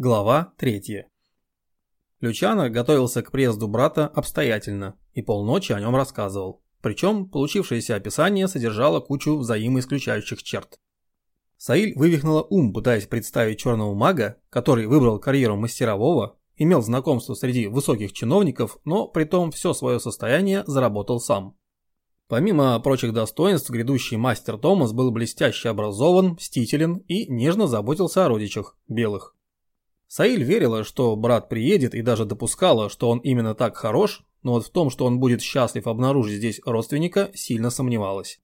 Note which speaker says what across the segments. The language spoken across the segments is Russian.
Speaker 1: Глава 3. Лючано готовился к приезду брата обстоятельно и полночи о нем рассказывал. Причем получившееся описание содержало кучу взаимоисключающих черт. Саиль вывихнула ум, пытаясь представить черного мага, который выбрал карьеру мастерового, имел знакомство среди высоких чиновников, но при том все свое состояние заработал сам. Помимо прочих достоинств, грядущий мастер Томас был блестяще образован, мстителен и нежно заботился о родичах, белых. Саиль верила, что брат приедет и даже допускала, что он именно так хорош, но вот в том, что он будет счастлив обнаружить здесь родственника, сильно сомневалась.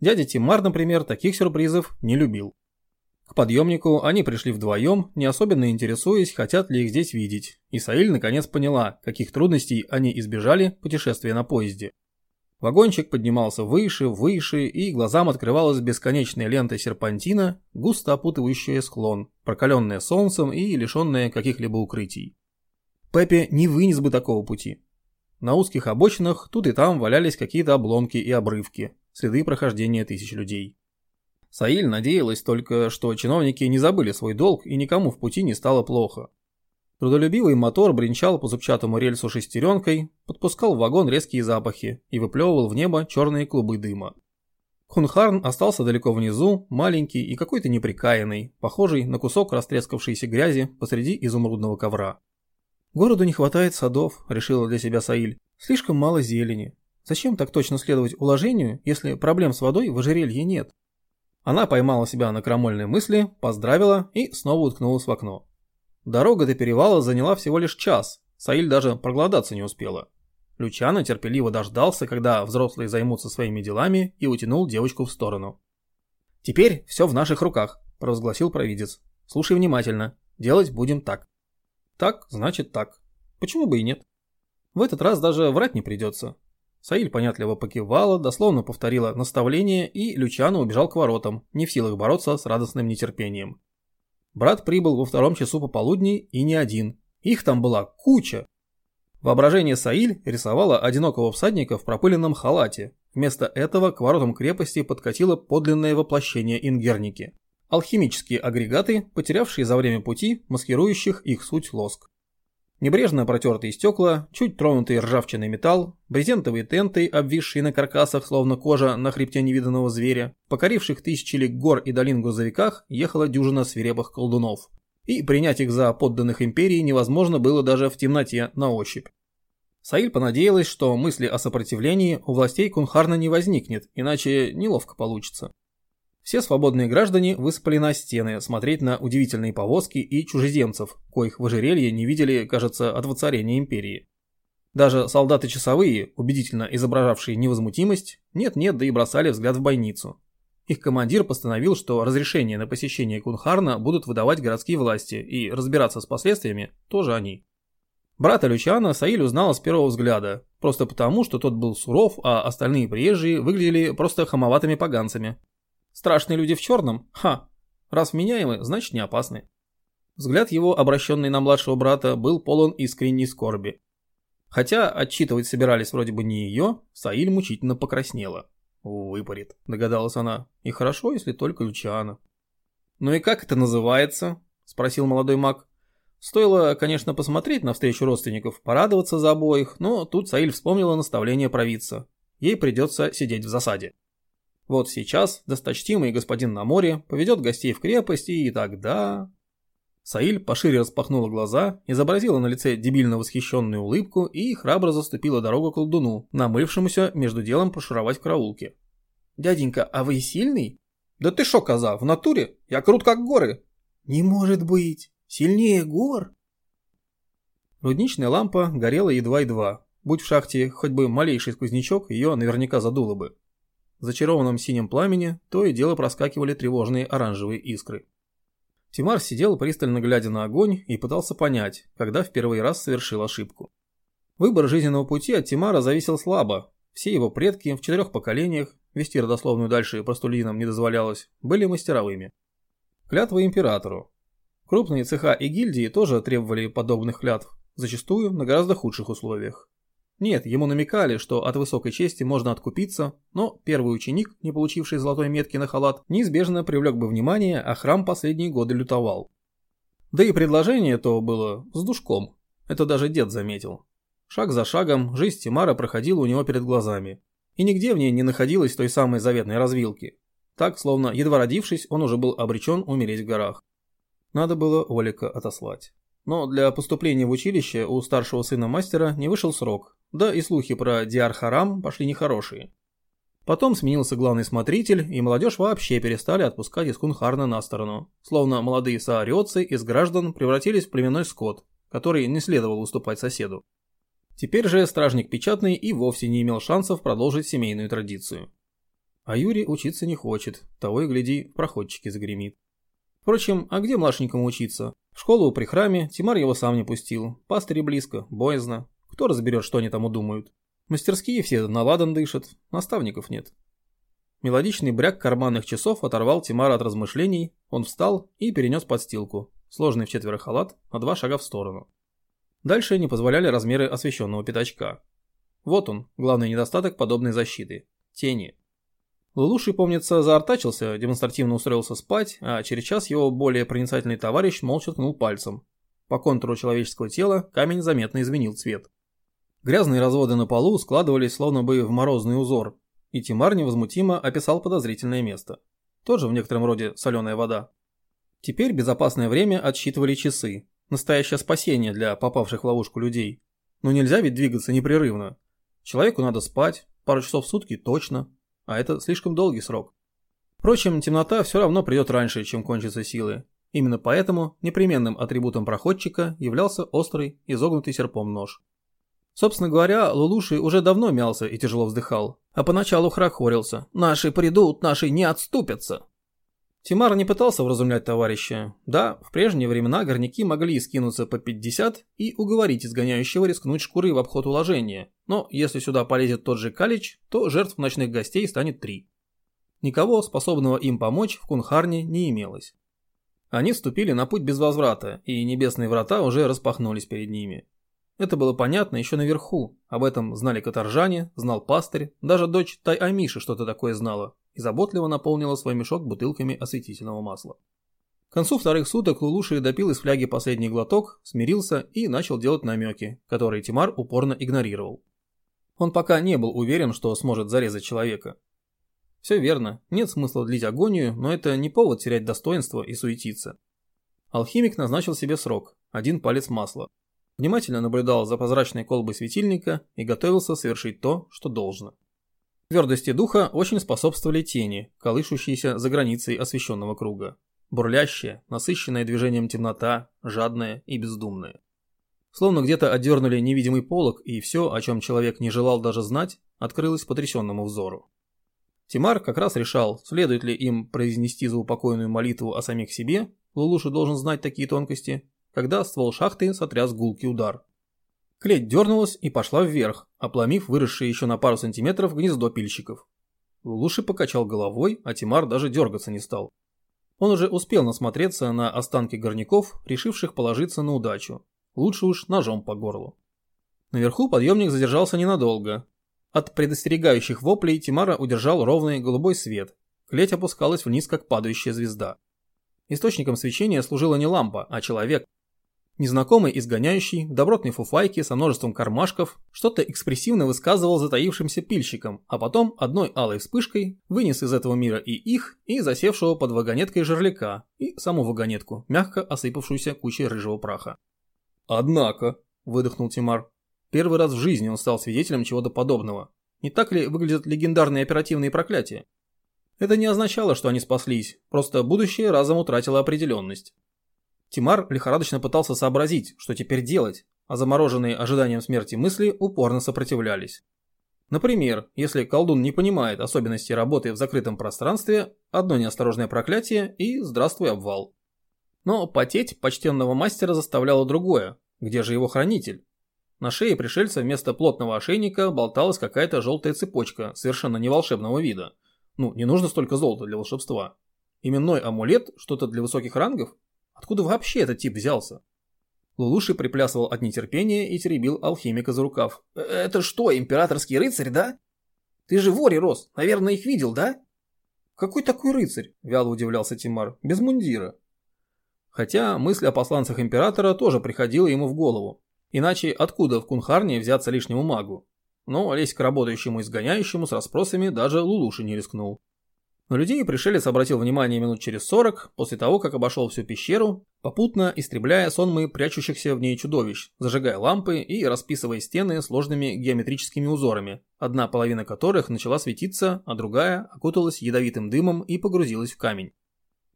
Speaker 1: Дядя Тимар, например, таких сюрпризов не любил. К подъемнику они пришли вдвоем, не особенно интересуясь, хотят ли их здесь видеть, и Саиль наконец поняла, каких трудностей они избежали путешествия на поезде. Вагончик поднимался выше, выше, и глазам открывалась бесконечная лента серпантина, густо опутывающая склон, прокаленная солнцем и лишенная каких-либо укрытий. Пеппи не вынес бы такого пути. На узких обочинах тут и там валялись какие-то обломки и обрывки, следы прохождения тысяч людей. Саиль надеялась только, что чиновники не забыли свой долг и никому в пути не стало плохо. Трудолюбивый мотор бренчал по зубчатому рельсу шестеренкой, подпускал в вагон резкие запахи и выплевывал в небо черные клубы дыма. Хунхарн остался далеко внизу, маленький и какой-то неприкаянный, похожий на кусок растрескавшейся грязи посреди изумрудного ковра. «Городу не хватает садов», – решила для себя Саиль. «Слишком мало зелени. Зачем так точно следовать уложению, если проблем с водой в ожерелье нет?» Она поймала себя на крамольной мысли, поздравила и снова уткнулась в окно. Дорога до перевала заняла всего лишь час, Саиль даже проголодаться не успела. Лючано терпеливо дождался, когда взрослые займутся своими делами и утянул девочку в сторону. «Теперь все в наших руках», – провозгласил провидец. «Слушай внимательно. Делать будем так». «Так, значит так. Почему бы и нет?» В этот раз даже врать не придется. Саиль понятливо покивала, дословно повторила наставление, и Лючано убежал к воротам, не в силах бороться с радостным нетерпением. Брат прибыл во втором часу пополудни и не один. Их там была куча. Воображение Саиль рисовало одинокого всадника в пропыленном халате. Вместо этого к воротам крепости подкатило подлинное воплощение ингерники. Алхимические агрегаты, потерявшие за время пути, маскирующих их суть лоск. Небрежно протертые стекла, чуть тронутый ржавчиной металл, брезентовые тенты, обвисшие на каркасах, словно кожа на хребте невиданного зверя, покоривших тысячи лик гор и долин грузовиках, ехала дюжина свирепых колдунов. И принять их за подданных империи невозможно было даже в темноте на ощупь. Саиль понадеялась, что мысли о сопротивлении у властей Кунхарна не возникнет, иначе неловко получится. Все свободные граждане высыпали на стены смотреть на удивительные повозки и чужеземцев, коих в ожерелье не видели, кажется, от воцарения империи. Даже солдаты-часовые, убедительно изображавшие невозмутимость, нет-нет, да и бросали взгляд в бойницу. Их командир постановил, что разрешение на посещение Кунхарна будут выдавать городские власти, и разбираться с последствиями тоже они. Брата Лючана Саиль узнала с первого взгляда, просто потому, что тот был суров, а остальные приезжие выглядели просто хамоватыми поганцами. Страшные люди в черном? Ха! Раз вменяемы, значит не опасны. Взгляд его, обращенный на младшего брата, был полон искренней скорби. Хотя отчитывать собирались вроде бы не ее, Саиль мучительно покраснела. «Выпарит», — догадалась она. «И хорошо, если только Лючана». «Ну и как это называется?» — спросил молодой маг. Стоило, конечно, посмотреть на встречу родственников, порадоваться за обоих, но тут Саиль вспомнила наставление провидца. Ей придется сидеть в засаде. Вот сейчас досточтимый господин на море поведет гостей в крепость, и тогда... Саиль пошире распахнула глаза, изобразила на лице дебильно восхищенную улыбку и храбро заступила дорогу колдуну, намывшемуся между делом пошуровать в. «Дяденька, а вы сильный?» «Да ты шо, коза, в натуре? Я крут как горы!» «Не может быть! Сильнее гор?» Рудничная лампа горела едва-едва. Будь в шахте хоть бы малейший сквознячок, ее наверняка задуло бы. В зачарованном синем пламени то и дело проскакивали тревожные оранжевые искры. Тимар сидел пристально глядя на огонь и пытался понять, когда в первый раз совершил ошибку. Выбор жизненного пути от Тимара зависел слабо. Все его предки в четырех поколениях, вести родословную дальше простолинам не дозволялось, были мастеровыми. Клятва императору. Крупные цеха и гильдии тоже требовали подобных клятв, зачастую на гораздо худших условиях. Нет, ему намекали, что от высокой чести можно откупиться, но первый ученик, не получивший золотой метки на халат, неизбежно привлек бы внимание, а храм последние годы лютовал. Да и предложение то было с душком. Это даже дед заметил. Шаг за шагом жизнь Тимара проходила у него перед глазами. И нигде в ней не находилось той самой заветной развилки. Так, словно едва родившись, он уже был обречен умереть в горах. Надо было Олика отослать. Но для поступления в училище у старшего сына мастера не вышел срок, да и слухи про Диар-Харам пошли нехорошие. Потом сменился главный смотритель, и молодежь вообще перестали отпускать из Кунхарна на сторону. Словно молодые саариотцы из граждан превратились в племенной скот, который не следовало уступать соседу. Теперь же стражник печатный и вовсе не имел шансов продолжить семейную традицию. А Юрий учиться не хочет, того и гляди, проходчики загремит. Впрочем, а где младшенькому учиться? В школу при храме Тимар его сам не пустил, пастыри близко, боязно. Кто разберет, что они там удумают? Мастерские все на ладан дышат, наставников нет. Мелодичный бряк карманных часов оторвал Тимара от размышлений, он встал и перенес подстилку, сложный в четверо халат, на два шага в сторону. Дальше не позволяли размеры освещенного пятачка. Вот он, главный недостаток подобной защиты – тени. Лулуши, помнится, заортачился, демонстративно устроился спать, а через час его более проницательный товарищ молча ткнул пальцем. По контуру человеческого тела камень заметно изменил цвет. Грязные разводы на полу складывались словно бы в морозный узор, и Тимар невозмутимо описал подозрительное место. Тоже в некотором роде соленая вода. Теперь безопасное время отсчитывали часы. Настоящее спасение для попавших в ловушку людей. Но нельзя ведь двигаться непрерывно. Человеку надо спать, пару часов в сутки точно, а это слишком долгий срок. Впрочем, темнота все равно придет раньше, чем кончатся силы. Именно поэтому непременным атрибутом проходчика являлся острый, изогнутый серпом нож. Собственно говоря, Лулуши уже давно мялся и тяжело вздыхал, а поначалу хрохорился. «Наши придут, наши не отступятся!» Тимар не пытался вразумлять товарища. Да, в прежние времена горняки могли скинуться по 50 и уговорить изгоняющего рискнуть шкуры в обход уложения, но если сюда полезет тот же Калич, то жертв ночных гостей станет три. Никого, способного им помочь, в Кунхарне не имелось. Они вступили на путь без возврата, и небесные врата уже распахнулись перед ними. Это было понятно еще наверху, об этом знали каторжане, знал пастырь, даже дочь Тай-Амиши что-то такое знала и заботливо наполнила свой мешок бутылками осветительного масла. К концу вторых суток Лулуши допил из фляги последний глоток, смирился и начал делать намеки, которые Тимар упорно игнорировал. Он пока не был уверен, что сможет зарезать человека. Все верно, нет смысла длить агонию, но это не повод терять достоинство и суетиться. Алхимик назначил себе срок – один палец масла внимательно наблюдал за прозрачной колбой светильника и готовился совершить то, что должно. Твердости духа очень способствовали тени, колышущиеся за границей освещенного круга. Бурлящая, насыщенная движением темнота, жадная и бездумная. Словно где-то отдернули невидимый полог, и все, о чем человек не желал даже знать, открылось потрясенному взору. Тимар как раз решал, следует ли им произнести заупокойную молитву о самих себе, Лулуша должен знать такие тонкости, когда ствол шахты сотряс гулкий удар. Клеть дернулась и пошла вверх, опломив выросшее еще на пару сантиметров гнездо пильщиков. Луши покачал головой, а Тимар даже дергаться не стал. Он уже успел насмотреться на останки горняков, решивших положиться на удачу. Лучше уж ножом по горлу. Наверху подъемник задержался ненадолго. От предостерегающих воплей Тимара удержал ровный голубой свет. Клеть опускалась вниз, как падающая звезда. Источником свечения служила не лампа, а человек, Незнакомый изгоняющий, в добротной фуфайке со множеством кармашков, что-то экспрессивно высказывал затаившимся пильщикам, а потом одной алой вспышкой вынес из этого мира и их, и засевшего под вагонеткой жерляка, и саму вагонетку, мягко осыпавшуюся кучей рыжего праха. «Однако», – выдохнул Тимар, – первый раз в жизни он стал свидетелем чего-то подобного. Не так ли выглядят легендарные оперативные проклятия? Это не означало, что они спаслись, просто будущее разом утратило определенность. Тимар лихорадочно пытался сообразить, что теперь делать, а замороженные ожиданием смерти мысли упорно сопротивлялись. Например, если колдун не понимает особенностей работы в закрытом пространстве, одно неосторожное проклятие и здравствуй обвал. Но потеть почтенного мастера заставляло другое, где же его хранитель? На шее пришельца вместо плотного ошейника болталась какая-то желтая цепочка, совершенно не волшебного вида. Ну, не нужно столько золота для волшебства. Именной амулет, что-то для высоких рангов? Откуда вообще этот тип взялся? Лулуши приплясывал от нетерпения и теребил алхимика за рукав. «Э, «Это что, императорский рыцарь, да? Ты же в Оре рос, наверное, их видел, да?» «Какой такой рыцарь?» – вяло удивлялся Тимар. «Без мундира». Хотя мысль о посланцах императора тоже приходила ему в голову. Иначе откуда в Кунхарне взяться лишнему магу? Но лезть к работающему изгоняющему с расспросами даже Лулуши не рискнул. На людей пришелец обратил внимание минут через сорок, после того, как обошел всю пещеру, попутно истребляя сонмы прячущихся в ней чудовищ, зажигая лампы и расписывая стены сложными геометрическими узорами, одна половина которых начала светиться, а другая окуталась ядовитым дымом и погрузилась в камень.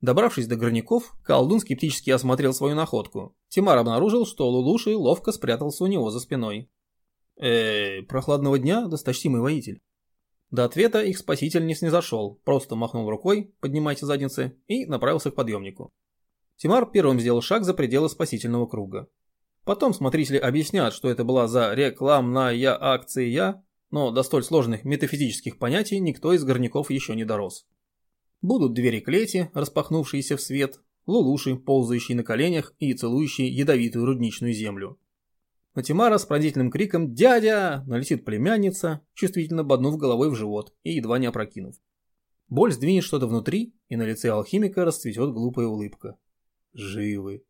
Speaker 1: Добравшись до горняков, колдун скептически осмотрел свою находку. Тимар обнаружил, что Лулуши ловко спрятался у него за спиной. «Эээ, прохладного дня, досточтимый воитель». До ответа их спаситель не снизошел, просто махнул рукой, поднимайте задницы, и направился к подъемнику. Тимар первым сделал шаг за пределы спасительного круга. Потом смотрители объяснят, что это была за рекламная акция, но до столь сложных метафизических понятий никто из горняков еще не дорос. Будут двери клети, распахнувшиеся в свет, лулуши, ползающие на коленях и целующие ядовитую рудничную землю. На Тимара с пронзительным криком «Дядя!» налетит племянница, чувствительно боднув головой в живот и едва не опрокинув. Боль сдвинет что-то внутри, и на лице алхимика расцветет глупая улыбка. Живы.